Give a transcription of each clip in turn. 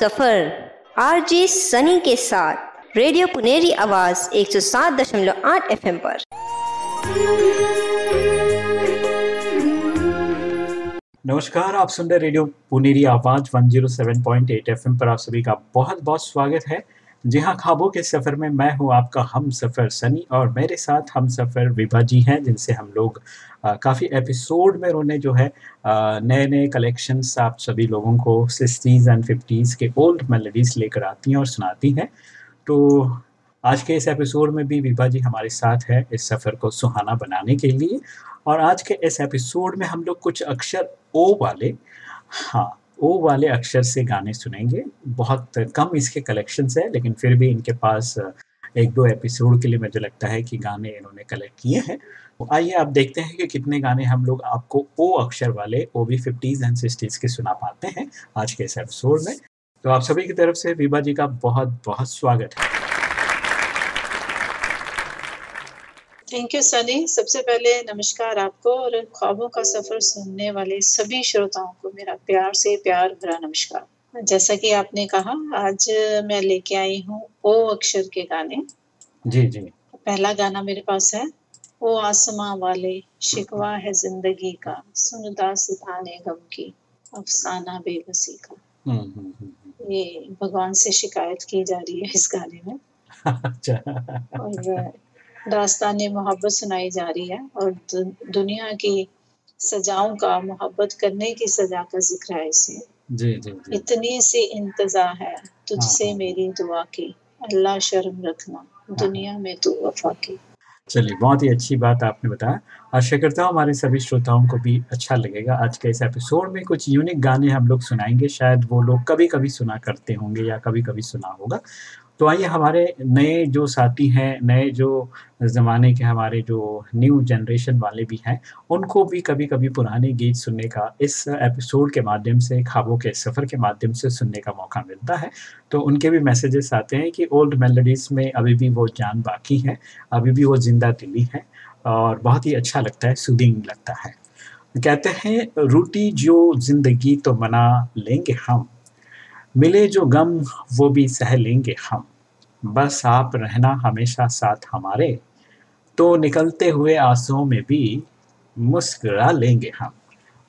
सफ़र। RJ Sunny के साथ। Radio Puneri आवाज़ 107.8 एफएम पर। नमस्कार, आप सुन रहे रेडियो पुनेरी आवाज़ 107.8 एफएम पर। आप सभी का बहुत बहुत स्वागत है। जी हाँ खाबों के सफ़र में मैं हूँ आपका हम सफ़र सनी और मेरे साथ हम सफ़र विभा जी हैं, जिनसे हम लोग काफ़ी एपिसोड में उन्होंने जो है नए नए कलेक्शंस आप सभी लोगों को सिक्सटीज़ एंड फिफ्टीज़ के ओल्ड मेलोडीज़ लेकर आती हैं और सुनाती हैं। तो आज के इस एपिसोड में भी विभा जी हमारे साथ है इस सफ़र को सुहाना बनाने के लिए। और आज के इस एपिसोड में हम लोग कुछ अक्षर ओ वाले हाँ ओ वाले अक्षर से गाने सुनेंगे। बहुत कम इसके कलेक्शंस है, लेकिन फिर भी इनके पास एक दो एपिसोड के लिए मुझे लगता है कि गाने इन्होंने कलेक्ट किए हैं। तो आइए आप देखते हैं कि कितने गाने हम लोग आपको ओ अक्षर वाले ओ भी फिफ्टीज़ एंड सिक्सटीज़ के सुना पाते हैं आज के इस एपिसोड में। तो आप सभी की तरफ़ से विभा जी का बहुत बहुत स्वागत है। थैंक यू सनी सबसे पहले नमस्कार आपको और ख्वाबों का सफ़र सुनने वाले सभी श्रोताओं को मेरा प्यार से प्यार भरा नमस्कार। जैसा कि आपने कहा आज मैं लेके आई हूँ ओ अक्षर के गाने। जी जी। पहला गाना मेरे पास है ओ आसमां वाले शिकवा है ज़िंदगी का सुन दास्ताने गम की अफसाना बेबसी का। हम्म, हम्म, हम्म, ये भगवान से शिकायत की जा रही है इस गाने में। अच्छा। और दास्तान मोहब्बत सुनाई जा रही है और दुनिया की सजाओं का मोहब्बत करने की सजा का ज़िक्र है इसे। जी जी जी। इतनी सी इंतजा है तुझसे हाँ। मेरी दुआ की। अल्लाह शर्म रखना। दुनिया में तू वफा की। चलिए बहुत ही अच्छी बात आपने बताया। आशा करता हूँ हमारे सभी श्रोताओं को भी अच्छा लगेगा। आज के इस एपिसोड में कुछ यूनिक गाने हम लोग सुनाएँगे। शायद वो लोग कभी कभी सुना करते होंगे या कभी कभी सुना होगा। तो आइए हमारे नए जो साथी हैं, नए जो ज़माने के हमारे जो न्यू जनरेशन वाले भी हैं, उनको भी कभी कभी पुराने गीत सुनने का, इस एपिसोड के माध्यम से, खाबों के सफ़र के माध्यम से सुनने का मौका मिलता है। तो उनके भी मैसेजेस आते हैं कि ओल्ड मेलोडीज़ में अभी भी वो जान बाकी है, अभी भी वो ज़िंदा दिली है और बहुत ही अच्छा लगता है सुदिंग लगता है। कहते हैं, रूटी जो ज़िंदगी तो मना लेंगे हम। मिले जो गम, वो भी सह लेंगे हम। बस आप रहना हमेशा साथ हमारे। तो निकलते हुए आंसुओं में भी मुस्कुरा लेंगे हम।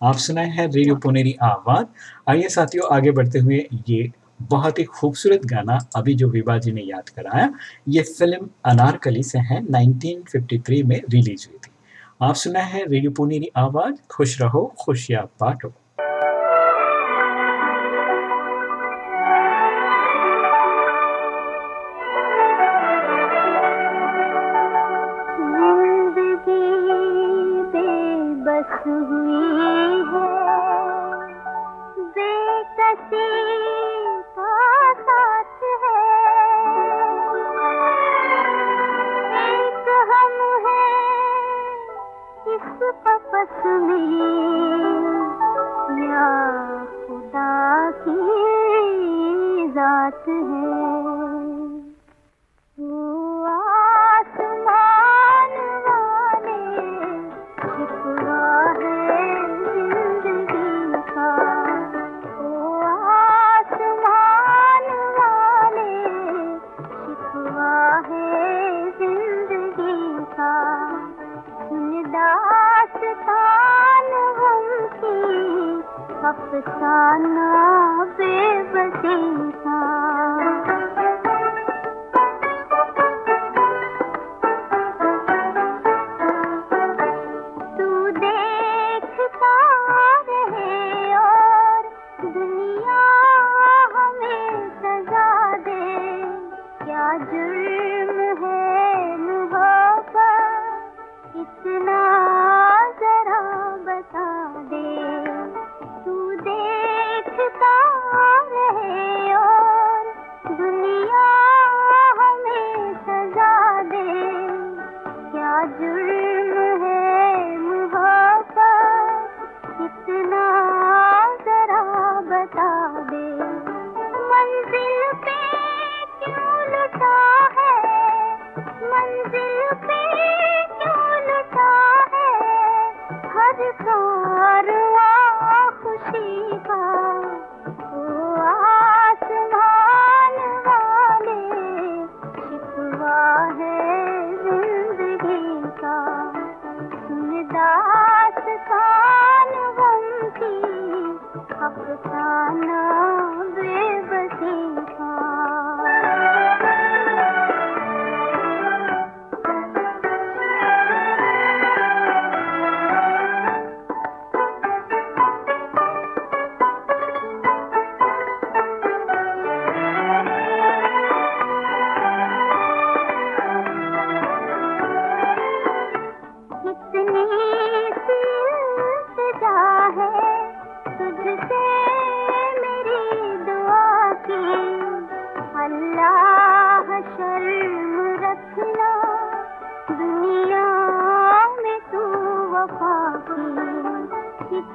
आप सुनाए हैं रेडियो पुनेरी आवाज़। आइए साथियों, आगे बढ़ते हुए ये बहुत ही खूबसूरत गाना अभी जो विभा जी ने याद कराया, ये फ़िल्म अनारकली से है 1953 में रिलीज़ हुई थी। आप सुना है रेडियो पुनेरी आवाज़। खुश रहो, खुशियाँ बांटो।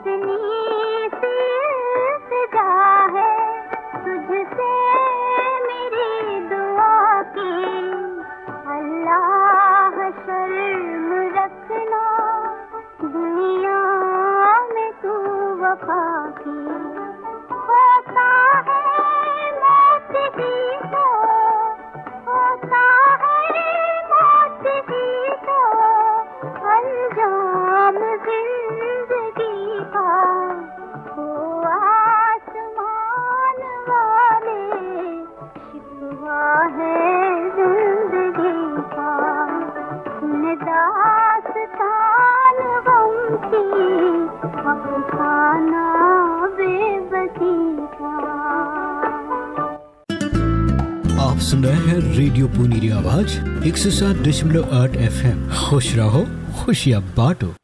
कितनी सी सात दशमलव आठ एफ़ एम खुश रहो खुशियाँ बांटो।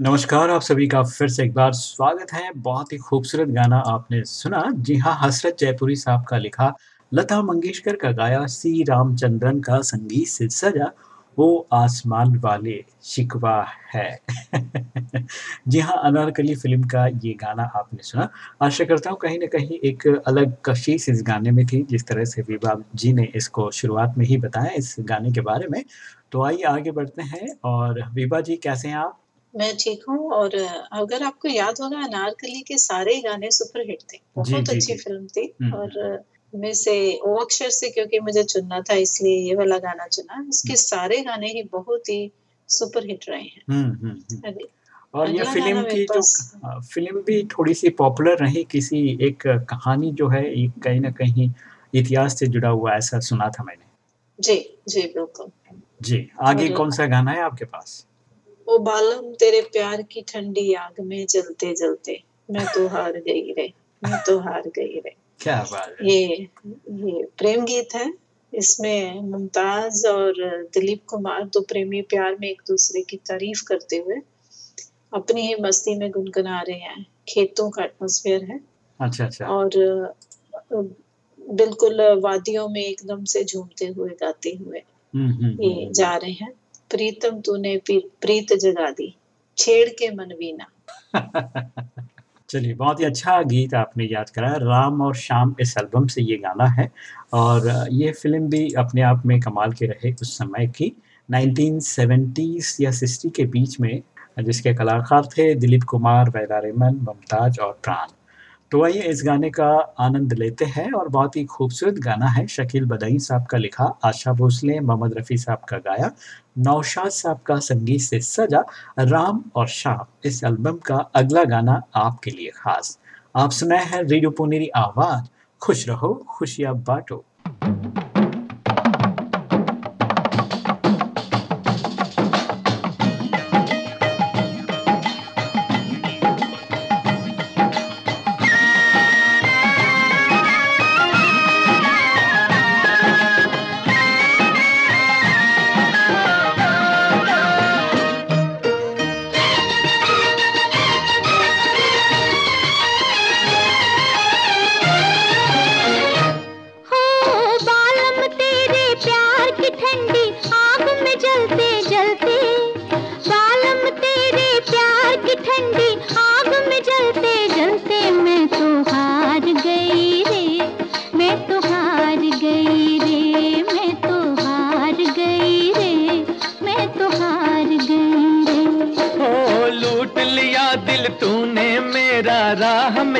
नमस्कार आप सभी का फिर से एक बार स्वागत है। बहुत ही खूबसूरत गाना आपने सुना। जी हाँ हसरत जयपुरी साहब का लिखा, लता मंगेशकर का गाया, सी रामचंद्रन का संगीत से सजा, वो आसमान वाले शिकवा है। जी हाँ अनारकली फ़िल्म का ये गाना आपने सुना। आशा करता हूँ कहीं ना कहीं एक अलग कशिश इस गाने में थी जिस तरह से विभा जी ने इसको शुरुआत में ही बताया इस गाने के बारे में। तो आइए आगे बढ़ते हैं और विभा जी कैसे हैं आप? मैं ठीक हूँ और अगर आपको याद होगा अनारकली के सारे गाने सुपरहिट थे। बहुत जी, अच्छी जी। फ़िल्म थी हम्म, और में से ओ अक्षर से क्योंकि मुझे चुनना था इसलिए ये वाला गाना चुना। इसके सारे गाने ही बहुत ही सुपरहिट रहे हैं। और ये फ़िल्म की जो फ़िल्म भी थोड़ी सी पॉपुलर रही किसी एक कहानी जो है कहीं ना कहीं इतिहास से जुड़ा हुआ ऐसा सुना था मैंने। जी जी बिल्कुल। जी आगे कौन सा गाना है आपके पास? ओ बालम तेरे प्यार की ठंडी आग में जलते जलते मैं तो हार गई रे मैं तो हार गई रे। क्या बात है। ये ये प्रेम गीत है इसमें मुमताज़ और दिलीप कुमार दो प्रेमी प्यार में एक दूसरे की तारीफ़ करते हुए अपनी ही मस्ती में गुनगुना रहे हैं। खेतों का एटमोसफियर है। अच्छा अच्छा। और बिल्कुल वादियों में एकदम से झूमते हुए गाते हुए हम्म हम्म, ये हम्म जा रहे हैं। प्रीतम तूने प्रीत जगा दी। छेड़ के मनवीना चलिए बहुत ही अच्छा गीत आपने याद कराया। राम और शाम इस एल्बम से ये गाना है। और ये फ़िल्म भी अपने आप में कमाल के रहे उस समय की। 1970s या 60 के बीच में जिसके कलाकार थे दिलीप कुमार वैला रेमन, मुमताज़ और प्राण। तो आइए इस गाने का आनंद लेते हैं और बहुत ही खूबसूरत गाना है शकील बदई साहब का लिखा, आशा भोसले, मोहम्मद रफ़ी साहब का गाया, नौशाद साहब का संगीत से सजा, राम और शाम, इस एल्बम का अगला गाना आपके लिए खास। आप सुनाए हैं रेडियो पुनेरी आवाज़, खुश रहो, खुशियाँ बांटो।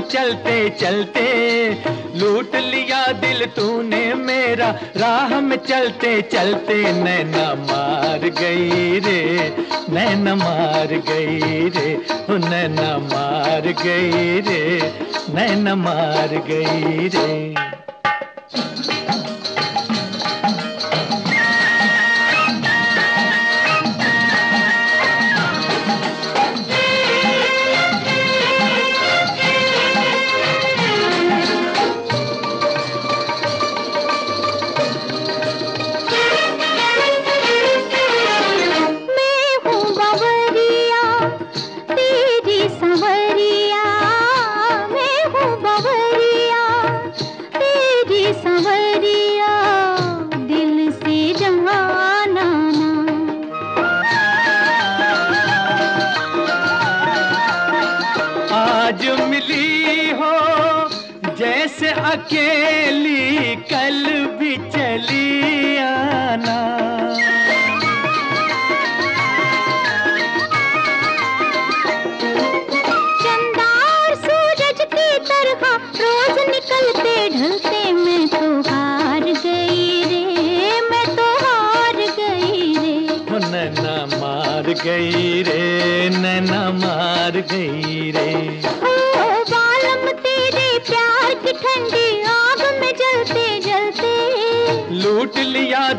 चलते चलते लूट लिया दिल तूने मेरा, राह में चलते चलते नैना मार गई रे, नैना मार गई रे नैना मार गई रे, नैना मार गई रे।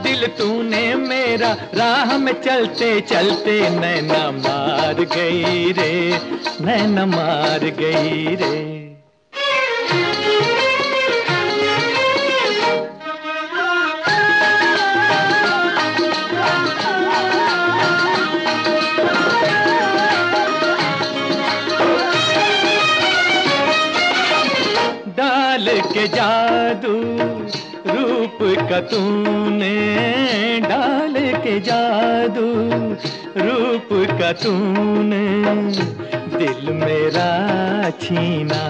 दिल तूने मेरा, राह में चलते चलते नैना मार गई रे नैना मार गई रे। डाल के जादू, रूप का डाल के जादू रूप का तूने दिल मेरा छीना।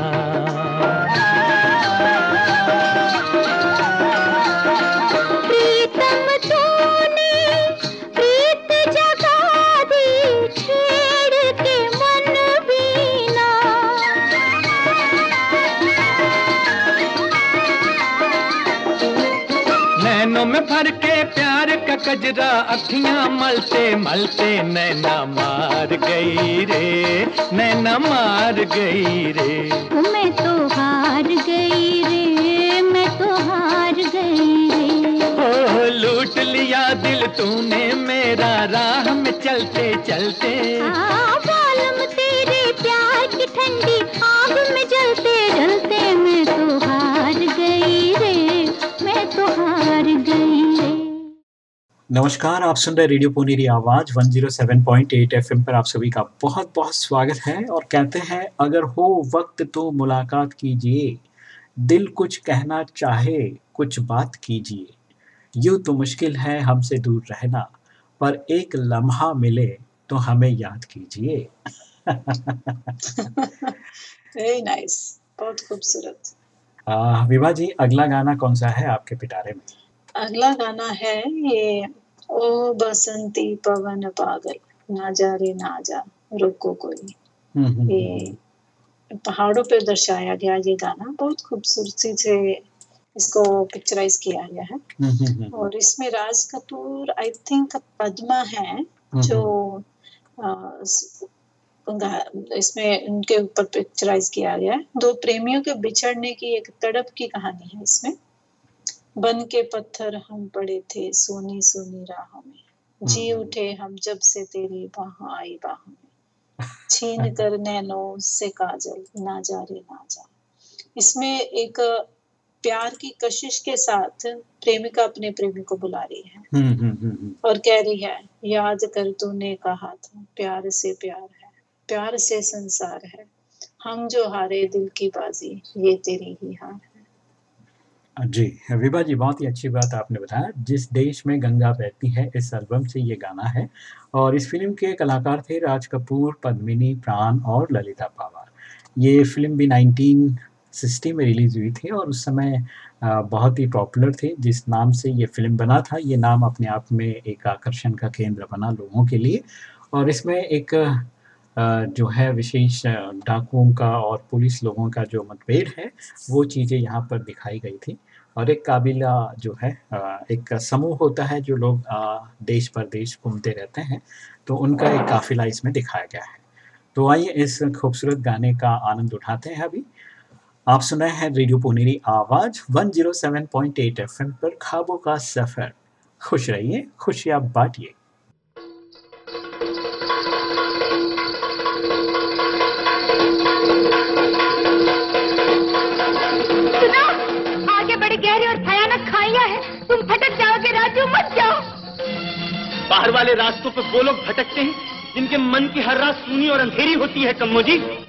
कजरा अखियाँ मलते मलते नैना मार गई रे नैना मार गई रे। मैं तो हार गई रे मैं तो हार गई रे। ओ लूट लिया दिल तूने मेरा राह में चलते चलते। आ, तेरे प्यार की ठंडी आग में नमस्कार आप सुन रहे रेडियो पुनेरी आवाज़ 107.8 एफएम पर आप सभी का बहुत बहुत स्वागत है और कहते हैं अगर हो वक्त तो मुलाकात कीजिए दिल कुछ कहना चाहे कुछ बात कीजिए। यूँ तो मुश्किल है हमसे दूर रहना पर एक लम्हा मिले तो हमें याद कीजिए। वेरी नाइस बहुत खूबसूरत। आ, विभा जी अगला गाना कौन सा है आपके पिटारे में? अगला गाना है ये ओ बसंती पवन पागल ना जा रे ना जा रुको कोई। हम्म, हम्म, ये पहाड़ों पर दर्शाया गया ये गाना बहुत खूबसूरती से इसको पिक्चराइज किया गया है। हम्म, हम्म, हम्म, और इसमें राज कपूर आई थिंक पद्मा है हम्म, जो इसमें उनके ऊपर पिक्चराइज किया गया है। दो प्रेमियों के बिछड़ने की एक तड़प की कहानी है इसमें। बन के पत्थर हम पड़े थे सोनी सोनी राहों में। जी हम्म। उठे हम जब से तेरी बाह आई बाह में। छीन कर नैनों से काजल ना जा रे ना जा। इसमें एक प्यार की कशिश के साथ प्रेमिका अपने प्रेमी को बुला रही है। हम्म, हम्म, और कह रही है याद कर तूने कहा था प्यार से प्यार है प्यार से संसार है। हम जो हारे दिल की बाजी ये तेरी ही हार है। जी विभा जी, बहुत ही अच्छी बात आपने बताया। जिस देश में गंगा बहती है, इस एल्बम से ये गाना है और इस फ़िल्म के कलाकार थे राज कपूर, पद्मिनी, प्राण और ललिता पावर। ये फ़िल्म भी 1960 में रिलीज़ हुई थी और उस समय बहुत ही पॉपुलर थे। जिस नाम से ये फ़िल्म बना था, ये नाम अपने आप में एक आकर्षण का केंद्र बना लोगों के लिए और इसमें एक जो है विशेष डाकुओं का और पुलिस लोगों का जो मतभेद है, वो चीज़ें यहाँ पर दिखाई गई थी। और एक काबिला जो है एक समूह होता है जो लोग देश परदेश घूमते रहते हैं तो उनका एक काफिला इसमें दिखाया गया है। तो आइए इस खूबसूरत गाने का आनंद उठाते हैं अभी। आप सुना है रेडियो पुनेरी आवाज़ 107.8 एफएम पर, खाबों का सफ़र। खुश रहिए, खुशियाँ बांटिए। तुम भटक जाओगे राजू, मत जाओ। बाहर वाले रास्तों पर वो लोग भटकते हैं, जिनके मन की हर रात सुनी और अंधेरी होती है, कम्मो जी।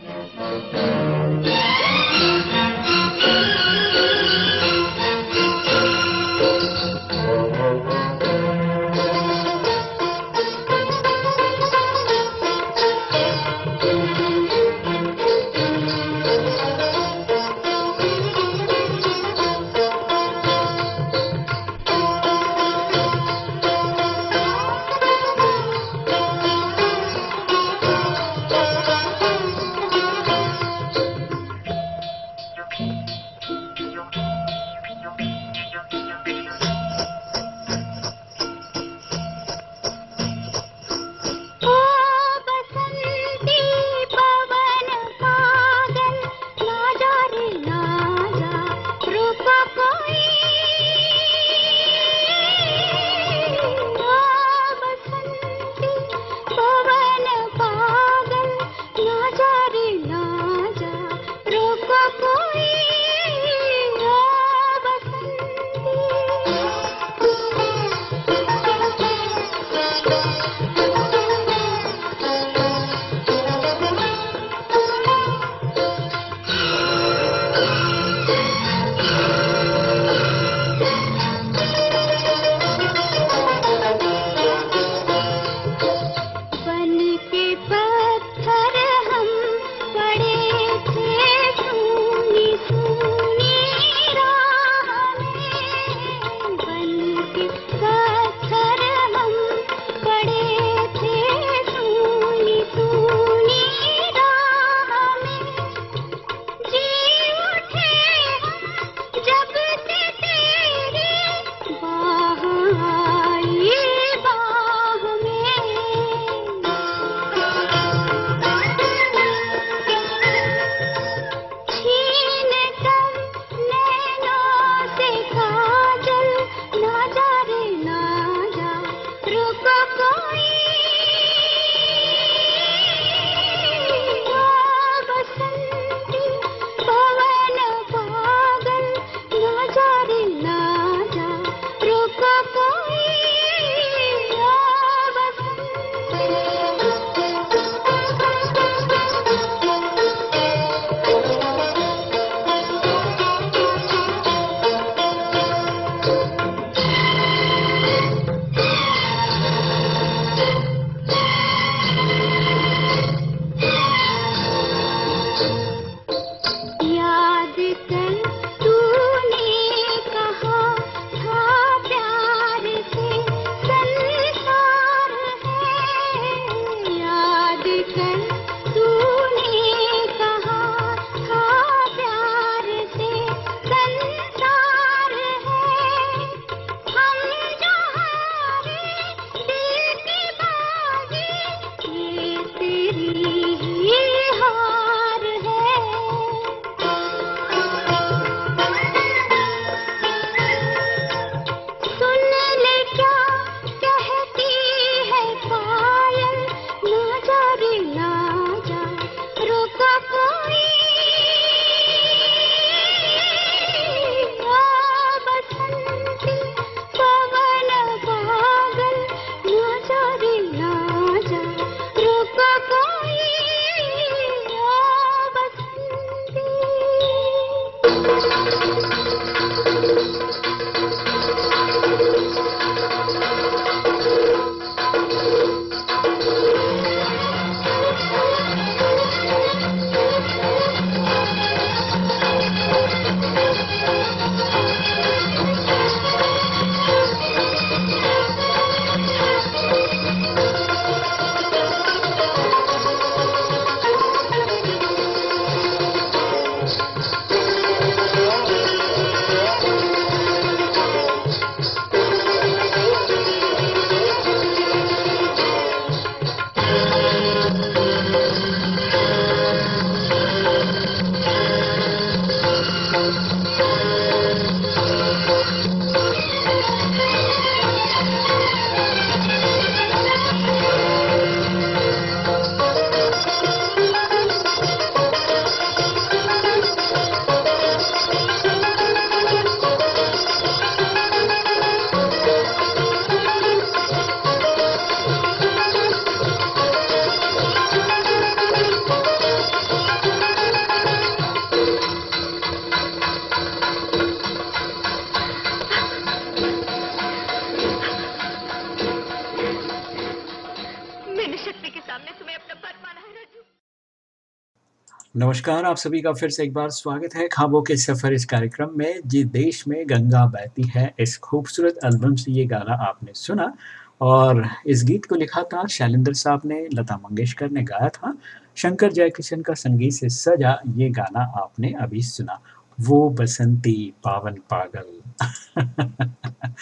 नमस्कार, आप सभी का फिर से एक बार स्वागत है खाबों के सफ़र इस कार्यक्रम में। जी, देश में गंगा बहती है, इस खूबसूरत एल्बम से ये गाना आपने सुना और इस गीत को लिखा था शैलेंद्र साहब ने, लता मंगेशकर ने गाया था। शंकर जयकिशन का संगीत से सजा ये गाना आपने अभी सुना। वो बसंती पावन पागल।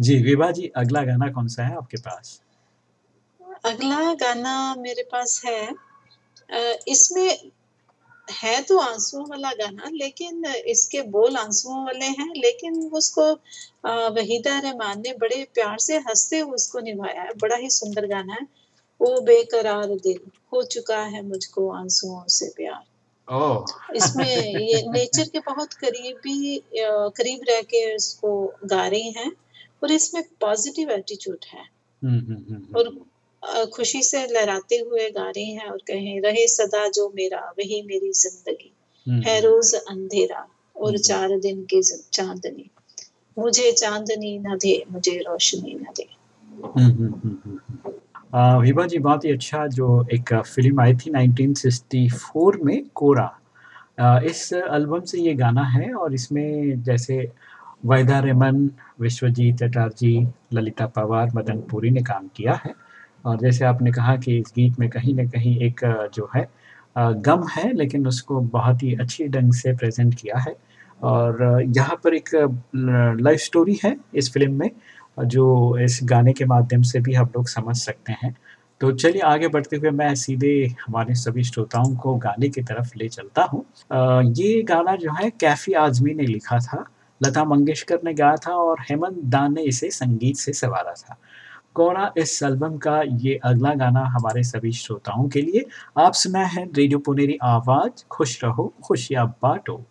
जी, विभा जी, अगला गाना कौन सा है आपके पास? अगला गाना मेरे पास है। इसमें है तो आंसुओं वाला गाना लेकिन इसके बोल आंसुओं वाले हैं लेकिन उसको वहीदा रहमान ने बड़े प्यार से हँसते हुए उसको निभाया है। बड़ा ही सुंदर गाना है। वो बेकरार दिल हो चुका है मुझको आंसुओं से प्यार। इसमें ये नेचर के बहुत करीबी करीब रह के इसको गा रही हैं और इसमें पॉजिटिव एटीट्यूड है। हम्म, हम्म, हम्म। और खुशी से लहराते हुए गा रहे हैं और कहें रहे सदा जो मेरा वही मेरी ज़िंदगी हम्म, है रोज अंधेरा और हम्म। चार दिन की चांदनी। मुझे चांदनी न दे मुझे रोशनी न दे। हम्म, हम्म, हम्म, हम्म, हम्म। विभा जी बहुत ही अच्छा जो एक फ़िल्म आई थी 1964 में कोरा। आ, इस एल्बम से ये गाना है और इसमें जैसे वैदा रेमन विश्वजीत चटर्जी ललिता पवार मदन पुरी ने काम किया है। और जैसे आपने कहा कि इस गीत में कहीं ना कहीं एक जो है गम है, लेकिन उसको बहुत ही अच्छी ढंग से प्रेजेंट किया है। और यहाँ पर एक लाइफ स्टोरी है इस फ़िल्म में, जो इस गाने के माध्यम से भी हम लोग समझ सकते हैं। तो चलिए आगे बढ़ते हुए मैं सीधे हमारे सभी श्रोताओं को गाने की तरफ़ ले चलता हूँ। ये गाना जो है, कैफी आजमी ने लिखा था, लता मंगेशकर ने गाया था और हेमंत दान ने इसे संगीत से संवारा था। कोरा इस एल्बम का ये अगला गाना हमारे सभी श्रोताओं के लिए। आप सुना है रेडियो पुनेरी आवाज़। खुश रहो, खुशियाँ बांटो।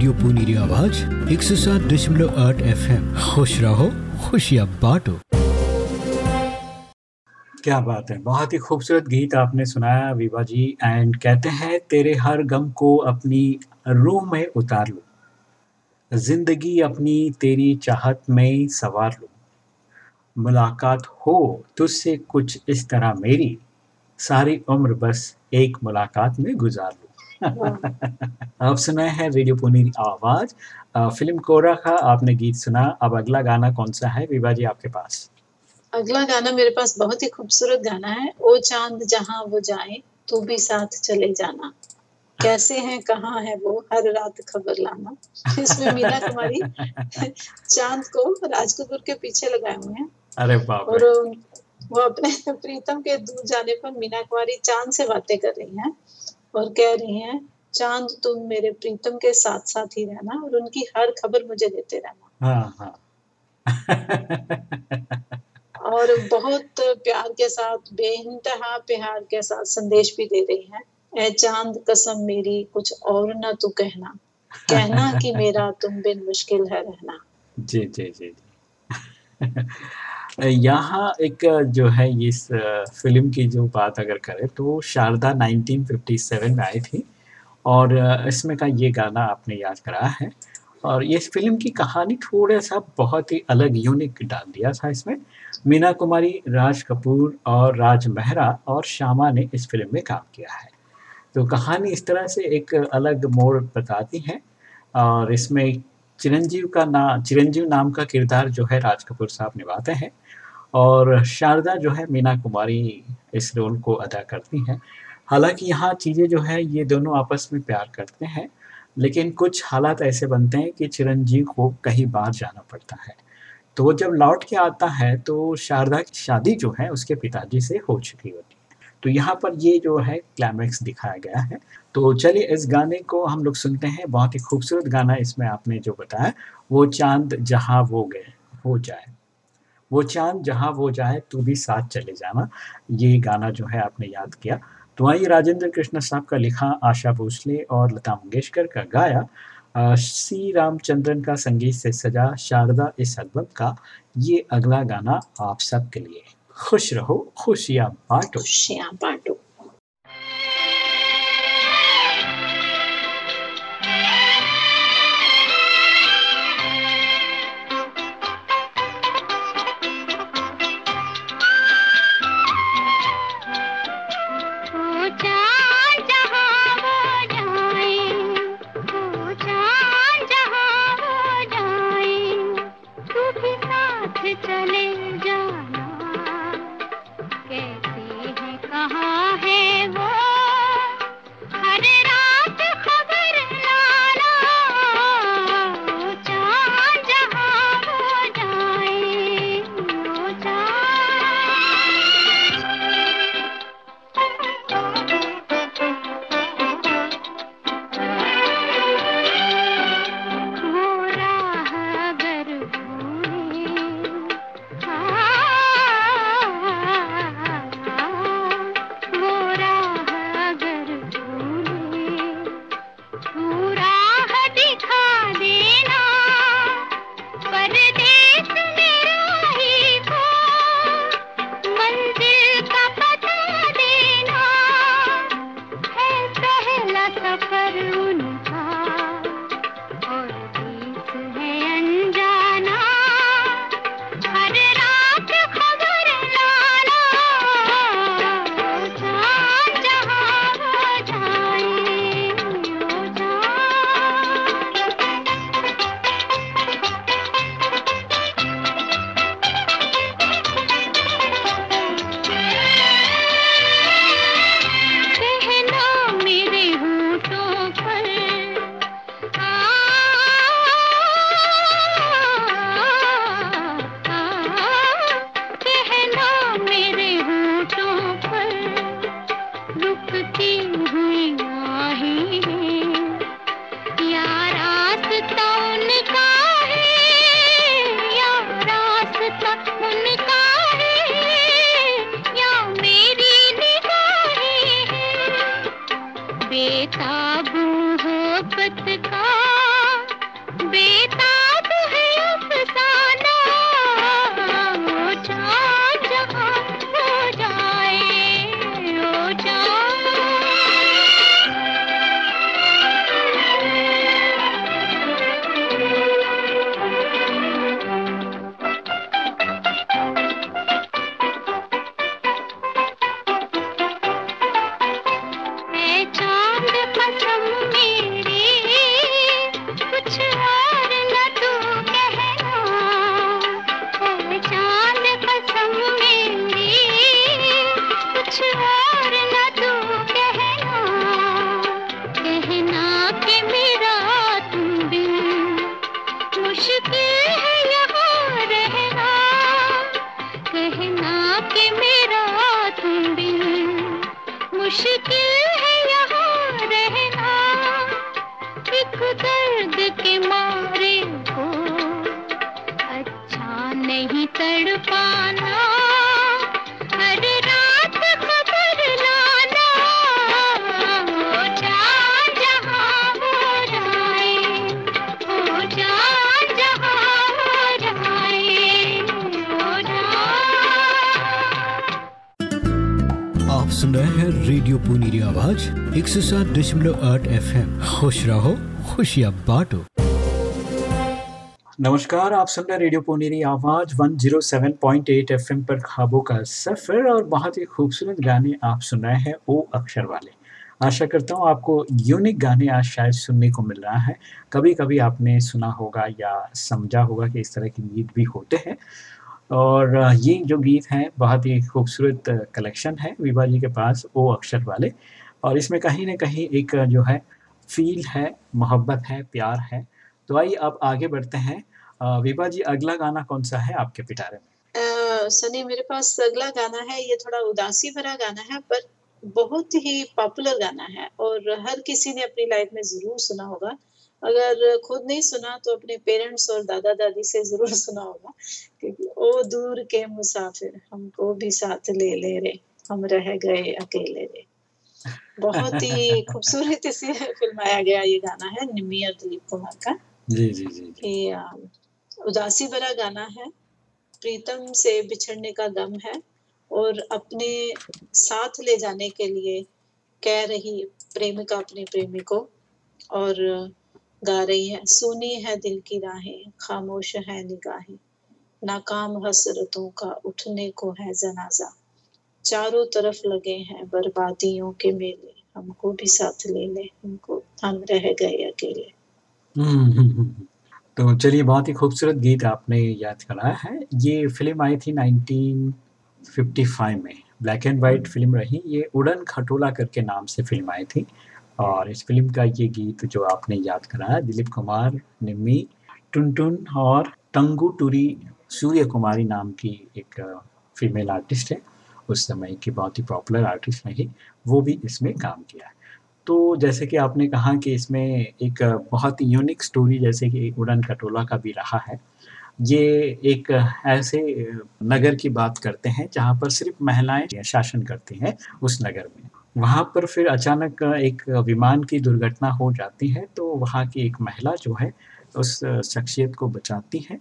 रेडियो पुनीरी आवाज़ एक सौ सात दशमलव आठ एफ़ एम खुश रहो, खुशियाँ बांटो। क्या बात है, बहुत ही खूबसूरत गीत आपने सुनाया विभा जी एंड कहते हैं, तेरे हर गम को अपनी रूह में उतार लो। ज़िंदगी अपनी तेरी चाहत में सवार लो। मुलाकात हो तुझसे कुछ इस तरह मेरी, सारी उम्र बस एक मुलाकात में गुजार लो। आप सुनाए हैं रेडियो पुनीर आवाज़। फ़िल्म कोरा का आपने गीत सुना। अब अगला गाना कौन सा है? विभा जी आपके पास। अगला गाना मेरे पास बहुत ही खूबसूरत गाना है। ओ चाँद जहाँ वो जाए तू भी साथ चले जाना। कैसे हैं कहाँ है वो हर रात खबर लाना। इसमें मीना कुमारी चाँद को राज कपूर के पीछे लगाए हुए हैं। अरे और वो अपने प्रीतम के दूर जाने पर मीना कुमारी चाँद से बातें कर रही हैं। और कह रही हैं चाँद तुम मेरे प्रीतम के साथ साथ ही रहना और उनकी हर खबर मुझे देते रहना। हाँ हाँ। और बहुत प्यार के साथ बेइंतहा प्यार के साथ संदेश भी दे रही हैं ए चाँद कसम मेरी कुछ और ना तू कहना। कहना कि मेरा तुम बिन मुश्किल है रहना। जी जी जी जी। यहाँ एक जो है इस फ़िल्म की जो बात अगर करें तो शारदा 1957 में आई थी और इसमें का ये गाना आपने याद कराया है और ये फ़िल्म की कहानी थोड़ा सा बहुत ही अलग यूनिक डाल दिया था इसमें। मीना कुमारी, राज कपूर और राज मेहरा और श्यामा ने इस फ़िल्म में काम किया है। तो कहानी इस तरह से एक अलग मोड़ बताती है और इसमें चिरंजीव का नाम चिरंजीव नाम का किरदार जो है राज कपूर साहब निभाते हैं और शारदा जो है मीना कुमारी इस रोल को अदा करती हैं। हालाँकि यहाँ चीज़ें जो है, ये दोनों आपस में प्यार करते हैं, लेकिन कुछ हालात ऐसे बनते हैं कि चिरंजीव को कहीं बाहर जाना पड़ता है। तो वो जब लौट के आता है तो शारदा की शादी जो है उसके पिताजी से हो चुकी होती है। तो यहाँ पर ये जो है क्लाइमैक्स दिखाया गया है। तो चलिए, इस गाने को हम लोग सुनते हैं। बहुत ही खूबसूरत गाना इसमें आपने जो बताया, वो चाँद जहाँ वो गए, हो जाए। वो चाँद जहाँ वो जाए, तू भी साथ चले जाना। ये गाना जो है आपने याद किया। तो आइए, राजेंद्र कृष्ण साहब का लिखा आशा भोसले और लता मंगेशकर का गाया सी रामचंद्रन का संगीत से सजा शारदा इस एल्बम का। ये अगला गाना आप सबके लिए। खुश रहो, खुशियाँ बांटो। खुशियाँ बांटो। दशमलव आठ एफ़ खुश रहो खुशियाँ बांटो नमस्कार, आप सुन रहे रेडियो पुनेरी आवाज़ 107.8 एफएम पर खाबों का सफ़र और बहुत ही खूबसूरत गाने आप सुन रहे हैं ओ अक्षर वाले। आशा करता हूँ आपको यूनिक गाने आज शायद सुनने को मिल रहा है। कभी कभी आपने सुना होगा या समझा होगा कि इस तरह के गीत भी होते हैं। और ये जो गीत हैं, बहुत ही खूबसूरत कलेक्शन है विभा जी के पास, ओ अक्षर वाले। और इसमें कहीं ना कहीं एक, जो है फील है, मोहब्बत है, प्यार है। तो आइए अब आगे बढ़ते हैं। विभा जी, अगला गाना कौन सा है आपके पिटारे में? सनी मेरे पास अगला गाना है। ये थोड़ा उदासी भरा गाना है, पर बहुत ही पॉपुलर गाना है और हर किसी ने अपनी लाइफ में ज़रूर सुना होगा। अगर खुद नहीं सुना तो अपने पेरेंट्स और दादा दादी से ज़रूर सुना होगा, क्योंकि ओ दूर के मुसाफिर हमको भी साथ ले ले रे, हम रह गए अकेले रे। बहुत ही खूबसूरती से फिल्माया गया ये गाना है निम्मी और दिलीप कुमार का। जी जी जी जी। आ, उदासी भरा गाना है प्रीतम से बिछड़ने का गम है और अपने साथ ले जाने के लिए कह रही प्रेमिका अपने प्रेमी को और गा रही है सुनी है दिल की राहें खामोश है निगाहें नाकाम हसरतों का उठने को है जनाजा। चारों तरफ़ लगे हैं बर्बादियों के मेले। हमको भी साथ ले ले हमको हम रह गए अकेले। हम्म, हम्म, हम्म। तो चलिए बहुत ही खूबसूरत गीत आपने याद कराया है। ये फ़िल्म आई थी 1955 में। ब्लैक एंड वाइट फ़िल्म रही। ये उड़न खटोला करके नाम से फ़िल्म आई थी। और इस फ़िल्म का ये गीत जो आपने याद कराया दिलीप कुमार निम्मी टुनटुन और टंगू टूरी सूर्य कुमारी नाम की एक फीमेल आर्टिस्ट है। उस समय की बहुत ही पॉपुलर आर्टिस्ट रही वो भी इसमें काम किया है। तो जैसे कि आपने कहा कि इसमें एक बहुत ही यूनिक स्टोरी जैसे कि उड़न कटोला का भी रहा है। ये एक ऐसे नगर की बात करते हैं जहाँ पर सिर्फ़ महिलाएँ शासन करती हैं उस नगर में। वहाँ पर फिर अचानक एक विमान की दुर्घटना हो जाती है तो वहाँ की एक महिला जो है उस शख्सियत को बचाती है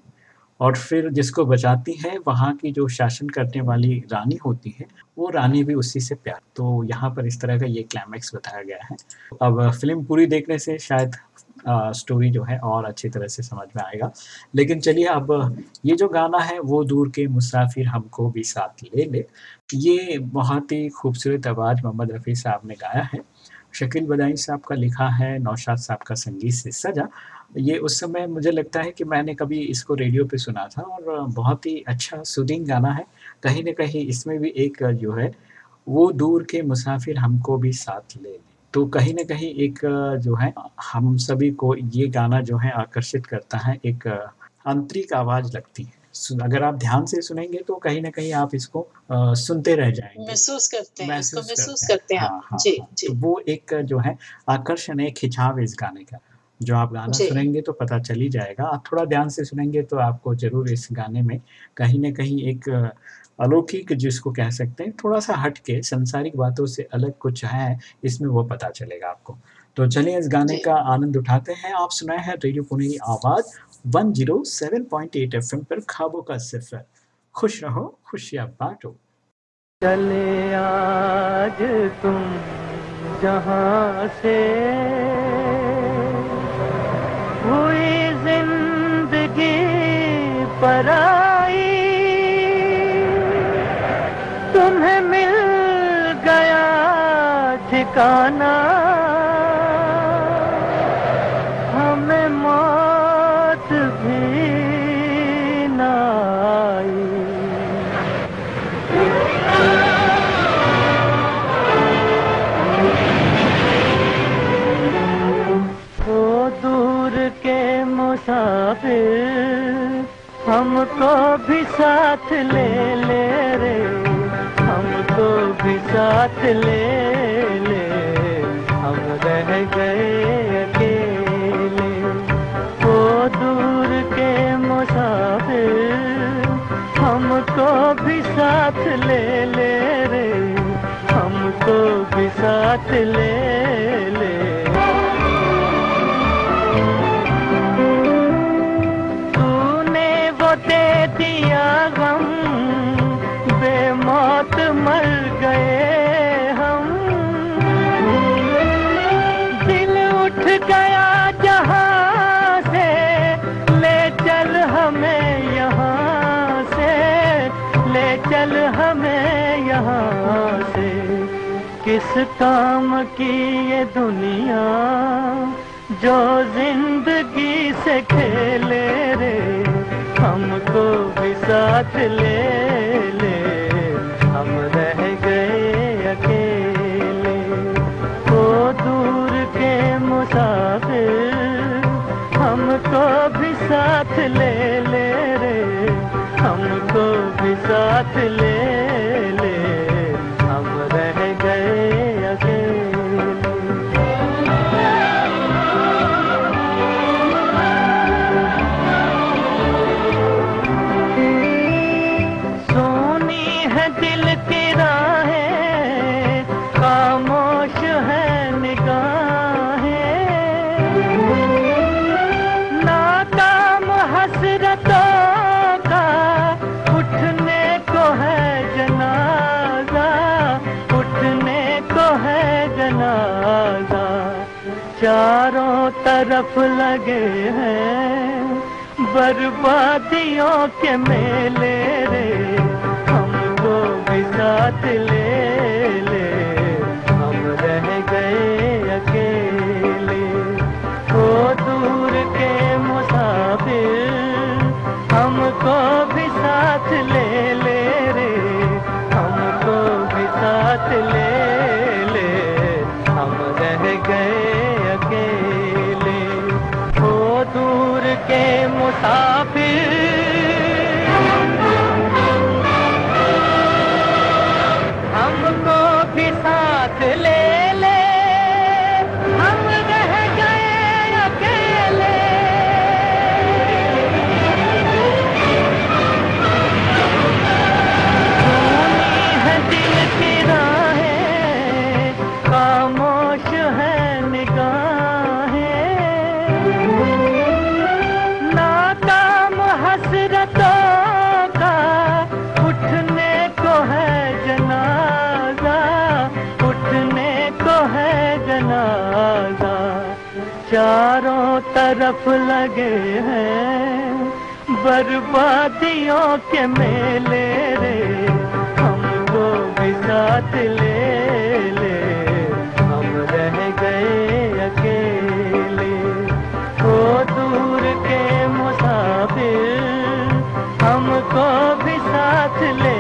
और फिर जिसको बचाती है, वहाँ की जो शासन करने वाली रानी होती है, वो रानी भी उसी से प्यार। तो यहाँ पर इस तरह का ये क्लाइमैक्स बताया गया है। अब फ़िल्म पूरी देखने से शायद स्टोरी जो है और अच्छी तरह से समझ में आएगा। लेकिन चलिए अब ये जो गाना है, वो दूर के मुसाफिर हमको भी साथ ले ले। ये बहुत ही खूबसूरत आवाज़ मोहम्मद रफ़ी साहब ने गाया है। शकील बदाई साहब का लिखा है, नौशाद साहब का संगीत से सजा। ये उस समय मुझे लगता है कि मैंने कभी इसको रेडियो पे सुना था और बहुत ही अच्छा सुदिंग गाना है। कहीं ना कहीं इसमें भी एक जो है वो दूर के मुसाफिर हमको भी साथ ले ले। तो कहीं ना कहीं एक जो है हम सभी को ये गाना जो है आकर्षित करता है एक आंतरिक आवाज़ लगती है। अगर आप ध्यान से सुनेंगे तो कहीं ना कहीं आप इसको अ, सुनते रह जाएँगे। महसूस करते हैं महसूस महसूस करते करते हैं हाँ, हाँ, जी हाँ। जी। तो वो एक जो है आकर्षण है खिंचाव इस गाने का। जो आप गाना सुनेंगे तो पता चल ही जाएगा। आप थोड़ा ध्यान से सुनेंगे तो आपको ज़रूर इस गाने में कहीं ना कहीं एक अलौकिक जिसको कह सकते हैं थोड़ा सा हट के संसारिक बातों से अलग कुछ है इसमें वो पता चलेगा आपको। तो चलिए इस गाने का आनंद उठाते हैं। आप सुनाए हैं रेडियो पुणे की आवाज़ 107.8 एफएम पर खाबों का सफ़र। खुश रहो खुशियाँ बांटो। चले आज तुम जहाँ से पराई तुम्हें मिल गया ठिकाना। को भी साथ ले ले रे हमको भी साथ ले ले, हम रह गए अकेले। वो दूर के मुसाफिर हमको भी साथ ले ले रे हमको भी साथ ले काम की ये दुनिया जो ज़िंदगी से खेले रे, हमको भी साथ ले ले। हम रह गए अकेले। ओ दूर के मुसाफिर, हमको भी साथ ले ले रे, हमको भी साथ ले बर्बादियों के मेले रे हमको भी साथ ले। लगे हैं बर्बादियों के मेले रे हमको भी साथ ले ले। हम रह गए अकेले ओ दूर के मुसाफिर हमको भी साथ ले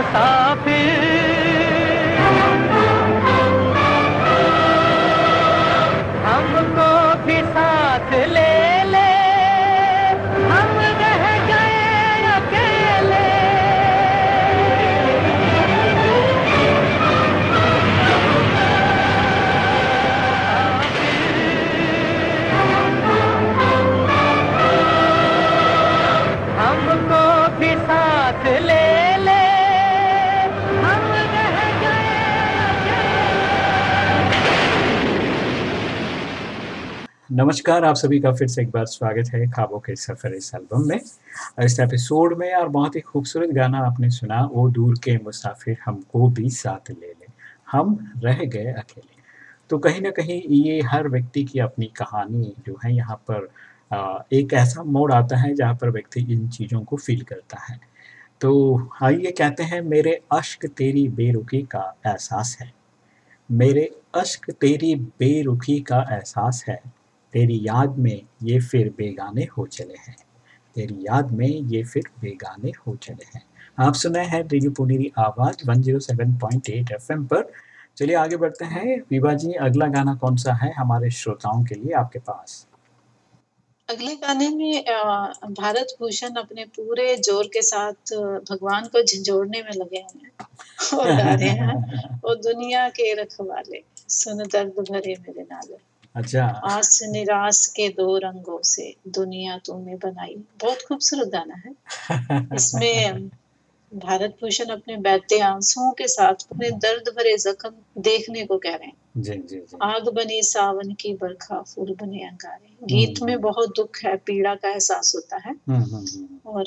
मुसाफिर नमस्कार, आप सभी का फिर से एक बार स्वागत है खाबों के सफ़र इस एल्बम में। इस एपिसोड में और बहुत ही खूबसूरत गाना आपने सुना वो दूर के मुसाफिर हमको भी साथ ले ले। हम रह गए अकेले। तो कहीं ना कहीं ये हर व्यक्ति की अपनी कहानी जो है यहाँ पर एक ऐसा मोड़ आता है जहाँ पर व्यक्ति इन चीज़ों को फील करता है। तो आइए कहते हैं, मेरे अश्क तेरी बेरुखी का एहसास है। मेरे अश्क तेरी बेरुखी का एहसास है। तेरी याद में ये फिर बेगाने हो चले हैं। तेरी याद में ये फिर बेगाने हो चले हैं। आप सुना हैं रेडियो पुनेरी आवाज़ 107.8 एफएम पर। चलिए आगे बढ़ते हैं। विभा जी, अगला गाना कौन सा है हमारे श्रोताओं के लिए आपके पास? अगले गाने में भारत भूषण अपने पूरे ज़ोर के साथ भगवान को झंझोड़ने में लगे हैं। और गा रहे हैं, ओ दुनिया के रखवाले, सुन दर्द भरे मेरे नाले अच्छा। आस निराश के दो रंगों से दुनिया तुमने बनाई। बहुत खूबसूरत गाना है। इसमें भारत भूषण अपने बहते आंसुओं के साथ अपने दर्द भरे जख्म देखने को कह रहे हैं। जी जी जी। आग बनी सावन की बरखा फूल बने अंगारे। गीत में बहुत दुख है पीड़ा का एहसास होता है। हम्म, हम्म, हम्म। और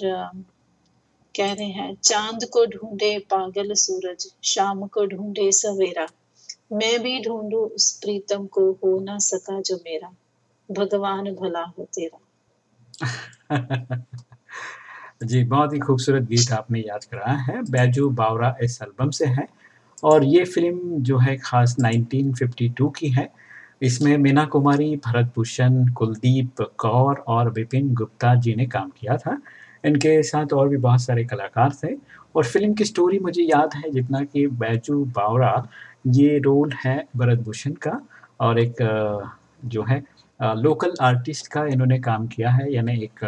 कह रहे हैं चाँद को ढूंढे पागल सूरज शाम को ढूंढे सवेरा। मैं भी ढूंढू उस प्रीतम को, हो ना सका जो मेरा। भगवान भला हो तेरा। जी, बहुत ही खूबसूरत गीत आपने याद कराया है। बैजू बावरा इस एल्बम से है। और ये फ़िल्म जो है, खास 1952 की है। इसमें मीना कुमारी, भरत भूषण, कुलदीप कौर और विपिन गुप्ता जी ने काम किया था। इनके साथ और भी बहुत सारे कलाकार थे। और फ़िल्म की स्टोरी मुझे याद है जितना कि बैजू बावरा ये रोल है भरत भूषण का और एक जो है लोकल आर्टिस्ट का इन्होंने काम किया है, यानी एक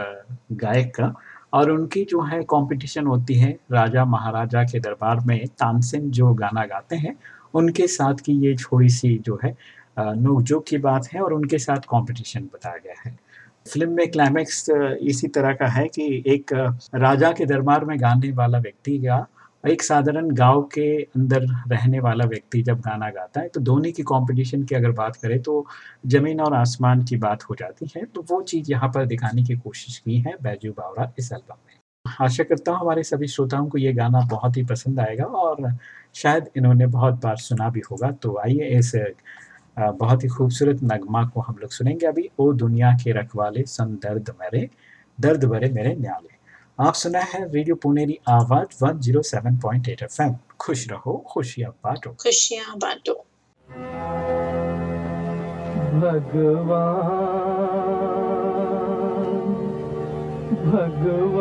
गायक का। और उनकी जो है कंपटीशन होती है राजा महाराजा के दरबार में, तानसेन जो गाना गाते हैं, उनके साथ की ये थोड़ी सी जो है नोकझोंक की बात है और उनके साथ कंपटीशन बताया गया है। फ़िल्म में क्लाइमैक्स इसी तरह का है कि एक राजा के दरबार में गाने वाला व्यक्ति का एक साधारण गाँव के अंदर रहने वाला व्यक्ति जब गाना गाता है तो दोनों की कंपटीशन की अगर बात करें तो ज़मीन और आसमान की बात हो जाती है। तो वो चीज़ यहाँ पर दिखाने की कोशिश की है बैजू बावरा इस एल्बम में। आशा करता हूँ हमारे सभी श्रोताओं को ये गाना बहुत ही पसंद आएगा और शायद इन्होंने बहुत बार सुना भी होगा। तो आइए इस बहुत ही खूबसूरत नगमा को हम लोग सुनेंगे। अभी ओ दुनिया के रखवाले सन दर्द मेरे, दर्द भरे मेरे न्याले। आप सुना है रेडियो पुनेरी आवाज़ 107.8 एफएम। खुश रहो खुशियाँ बांटो। खुशियाँ बांटो। भगवान भगवान।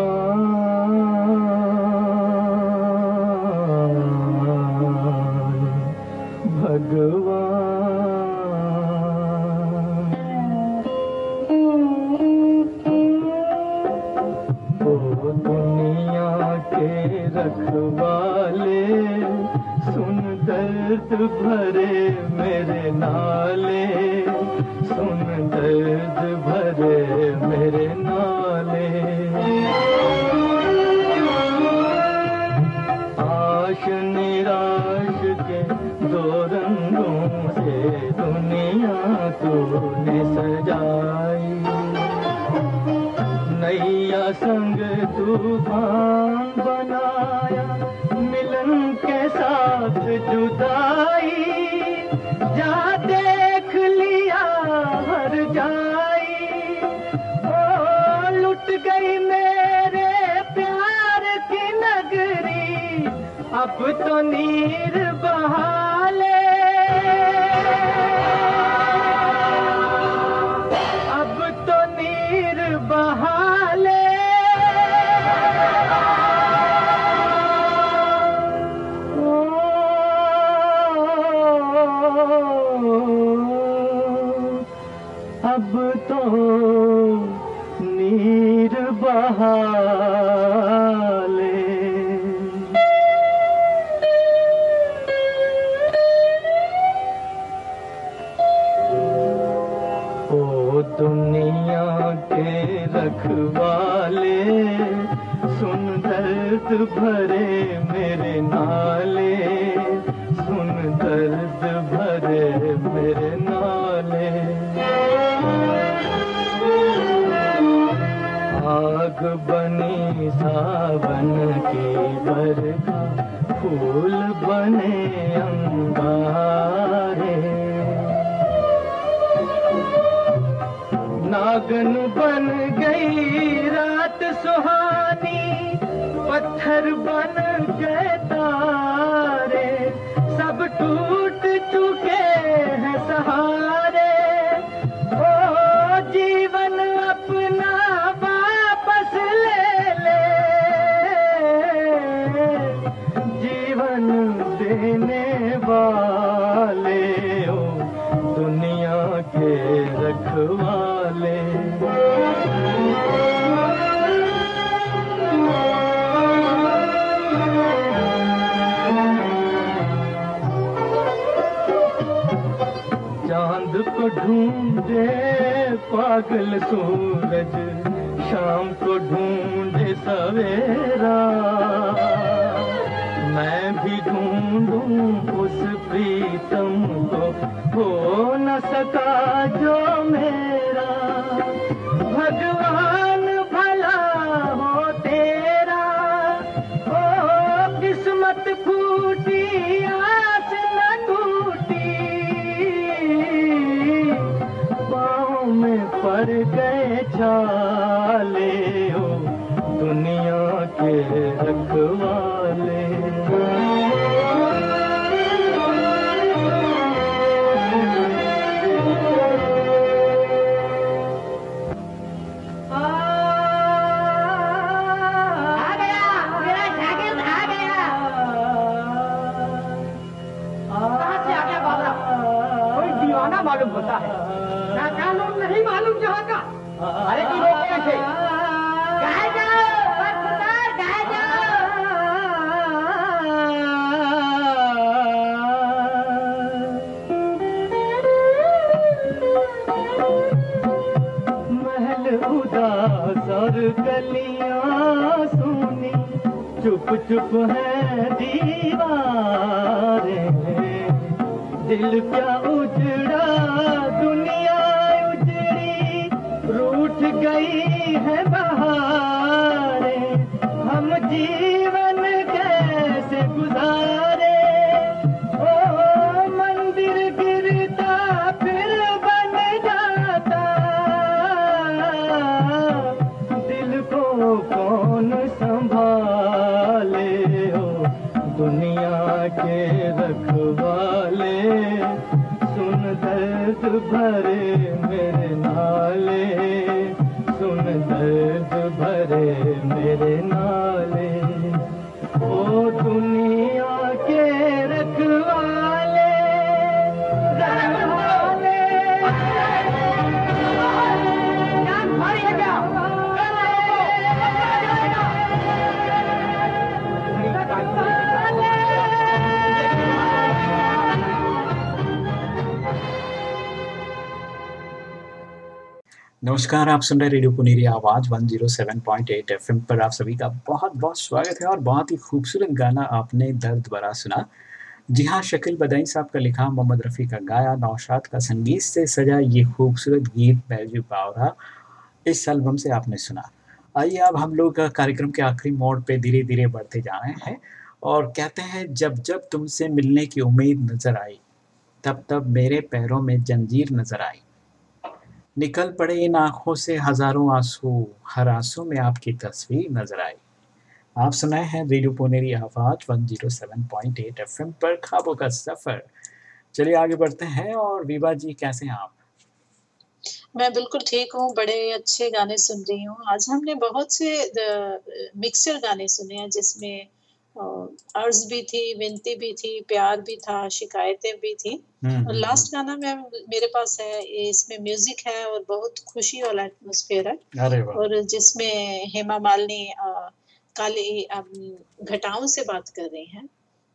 दर्द भरे मेरे नाले, सुन दर्द भरे मेरे नाले। आश निराश के दो रंगों से दुनिया तूने सजाई। नैया संग तूफ़ान जुदाई, जा देख लिया हर जाई। ओ, लुट गई मेरे प्यार की नगरी, अब तो नीर बहाले दरबन जय पागल सूरज शाम को ढूंढे सवेरा। मैं भी ढूंढूं उस प्रीतम को हो न सका जो मेरा। भगवान और गलियाँ सुनी, चुप चुप है दीवारें दिल क्या उजड़ा, दुनिया उजड़ी, रूठ गई है बहारें हम जीवन नमस्कार, आप सुन रहे रेडियो पुनेरी आवाज़ 107.8 एफएम पर आप सभी का बहुत बहुत स्वागत है और बहुत ही खूबसूरत गाना आपने दर्द भरा सुना। जी हाँ शकील बदाई साहब का लिखा, मोहम्मद रफ़ी का गाया, नौशाद का संगीत से सजा ये खूबसूरत गीत बैजू पावरा इस एल्बम से आपने सुना। आइए अब हम लोग कार्यक्रम के आखिरी मोड़ पे धीरे धीरे बढ़ते जा रहे हैं और कहते हैं, जब जब तुमसे मिलने की उम्मीद नज़र आई, तब तब मेरे पैरों में जंजीर नज़र आई। निकल पड़े इन आँखों से हज़ारों आँसू, हर आँसू में आपकी तस्वीर नज़र आई। आप सुनाए हैं रेडियो पुनेरी आवाज़ 107.8 एफएम पर खाबों का सफ़र। चलिए आगे बढ़ते हैं और विवा जी, कैसे हैं आप? मैं बिल्कुल ठीक हूँ, बड़े अच्छे गाने सुन रही हूँ। आज हमने बहुत से मिक्सर गाने सुने हैं जिसमें अर्ज़ भी थी विनती भी थी प्यार भी था शिकायतें भी थी। हम्म, और लास्ट गाना में मेरे पास है इसमें म्यूज़िक है और बहुत खुशी वाला एटमोसफेयर है। और जिसमें हेमा मालिनी काली घटाओं से बात कर रही हैं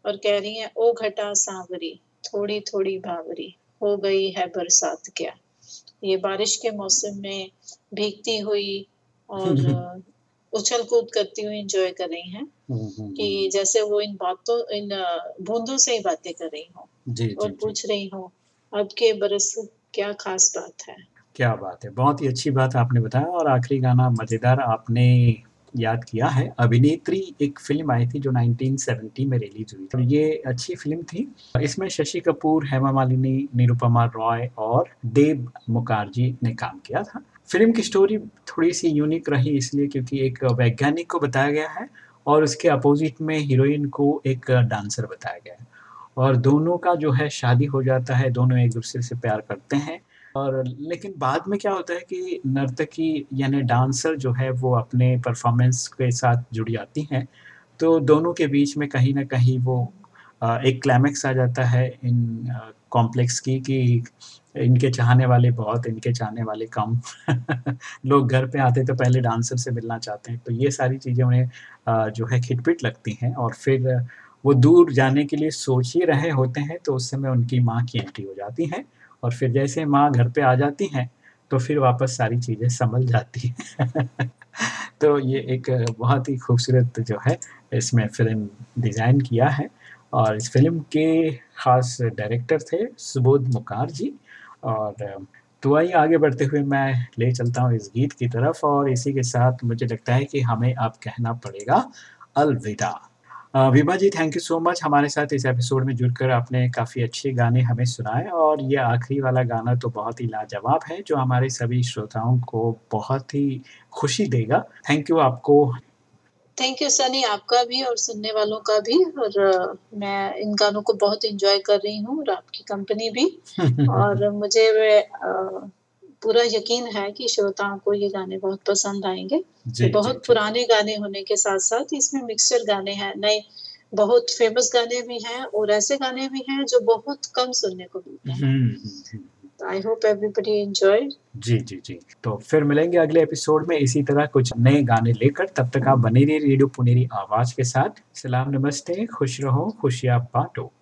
और कह रही हैं ओ घटा सांवरी थोड़ी थोड़ी भावरी हो गई है बरसात क्या? ये बारिश के मौसम में भीगती हुई और उछल कूद करती हुई एंजॉय कर रही हैं। हम्म, हम्म, कि जैसे वो इन बातों इन बूंदों से ही बातें कर रही हूँ जी जी और जी। पूछ रही हूँ अब के बरस क्या खास बात है? क्या बात है। बहुत ही अच्छी बात आपने बताया और आखिरी गाना मज़ेदार आपने याद किया है। अभिनेत्री एक फ़िल्म आई थी जो 1970 में रिलीज़ हुई थी। ये अच्छी फ़िल्म थी। इसमें शशि कपूर हेमा मालिनी निरुपमा रॉय और देव मुखार्जी ने काम किया था। फ़िल्म की स्टोरी थोड़ी सी यूनिक रही इसलिए क्योंकि एक वैज्ञानिक को बताया गया है और उसके अपोजिट में हीरोइन को एक डांसर बताया गया है। और दोनों का जो है शादी हो जाता है, दोनों एक दूसरे से प्यार करते हैं। और लेकिन बाद में क्या होता है कि नर्तकी यानी डांसर जो है वो अपने परफॉर्मेंस के साथ जुड़ जाती हैं। तो दोनों के बीच में कहीं ना कहीं वो एक क्लाइमेक्स आ जाता है इन कॉम्प्लेक्स की कि इनके चाहने वाले बहुत, इनके चाहने वाले कम। लोग घर पे आते तो पहले डांसर से मिलना चाहते हैं। तो ये सारी चीज़ें उन्हें जो है खिटपिट लगती हैं और फिर वो दूर जाने के लिए सोच ही रहे होते हैं तो उस समय उनकी माँ की एंट्री हो जाती है और फिर जैसे माँ घर पे आ जाती हैं तो फिर वापस सारी चीज़ें संभल जाती हैं। तो ये एक बहुत ही खूबसूरत जो है, इसमें फ़िल्म डिज़ाइन किया है। और इस फ़िल्म के ख़ास डायरेक्टर थे सुबोध मुकार जी। और तो आइए आगे बढ़ते हुए मैं ले चलता हूँ इस गीत की तरफ़ और इसी के साथ मुझे लगता है कि हमें अब कहना पड़ेगा अलविदा। Vibha ji thank you so much हमारे साथ इस एपिसोड में जुड़कर आपने काफ़ी अच्छे गाने हमें सुनाए और ये आखिरी वाला गाना तो बहुत ही लाजवाब है, जो हमारे सभी श्रोताओं को बहुत ही खुशी देगा। थैंक यू आपको। थैंक यू सनी आपका भी और सुनने वालों का भी। और मैं इन गानों को बहुत एंजॉय कर रही हूँ और आपकी कंपनी भी। और मुझे वे, पूरा यकीन है कि श्रोताओं को ये गाने बहुत पसंद आएँगे। जी, जी, बहुत जी। पुराने गाने होने के साथ साथ इसमें मिक्सचर गाने हैं। नए बहुत फ़ेमस गाने भी हैं और ऐसे गाने भी हैं जो बहुत कम सुनने को मिलते हैं। हम्म, हम्म, हम्म। आई होप एवरीबडी एंजॉय जी जी जी। तो फिर मिलेंगे अगले एपिसोड में। इसी तरह कुछ नए गाने लेकर, तब तक आप बने रहिए रेडियो पुनेरी आवाज़ के साथ। सलाम, नमस्ते। खुश रहो, खुशियाँ बांटो।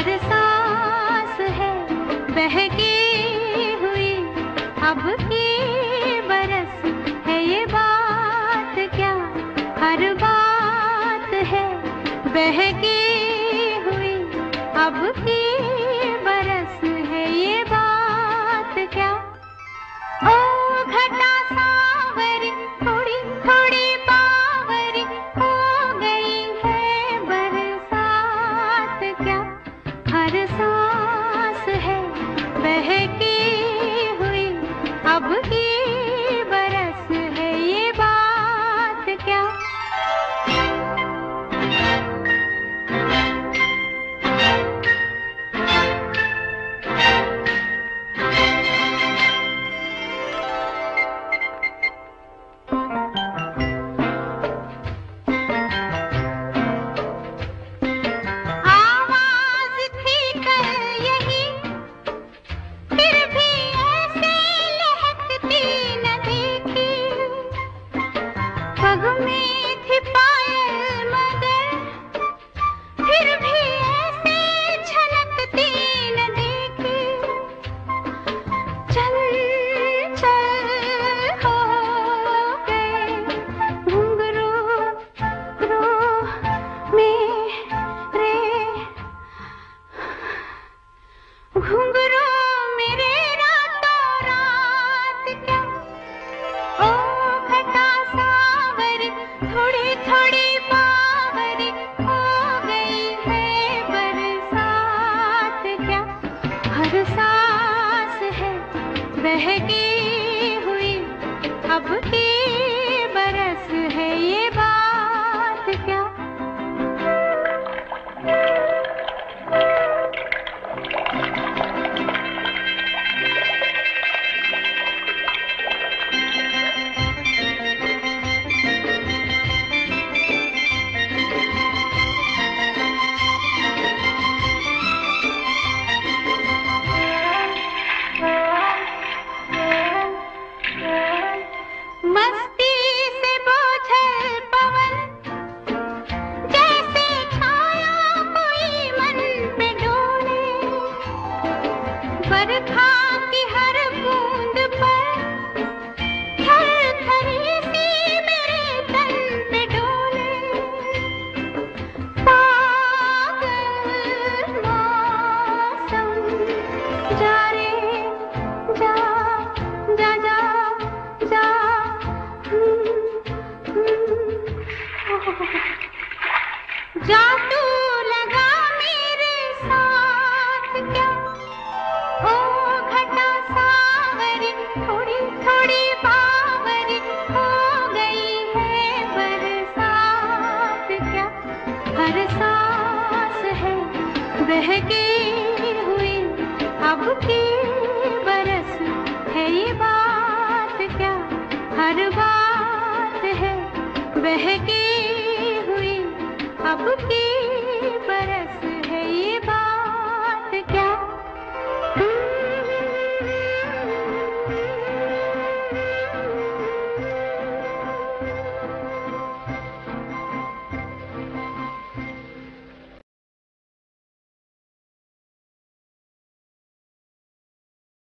हर सांस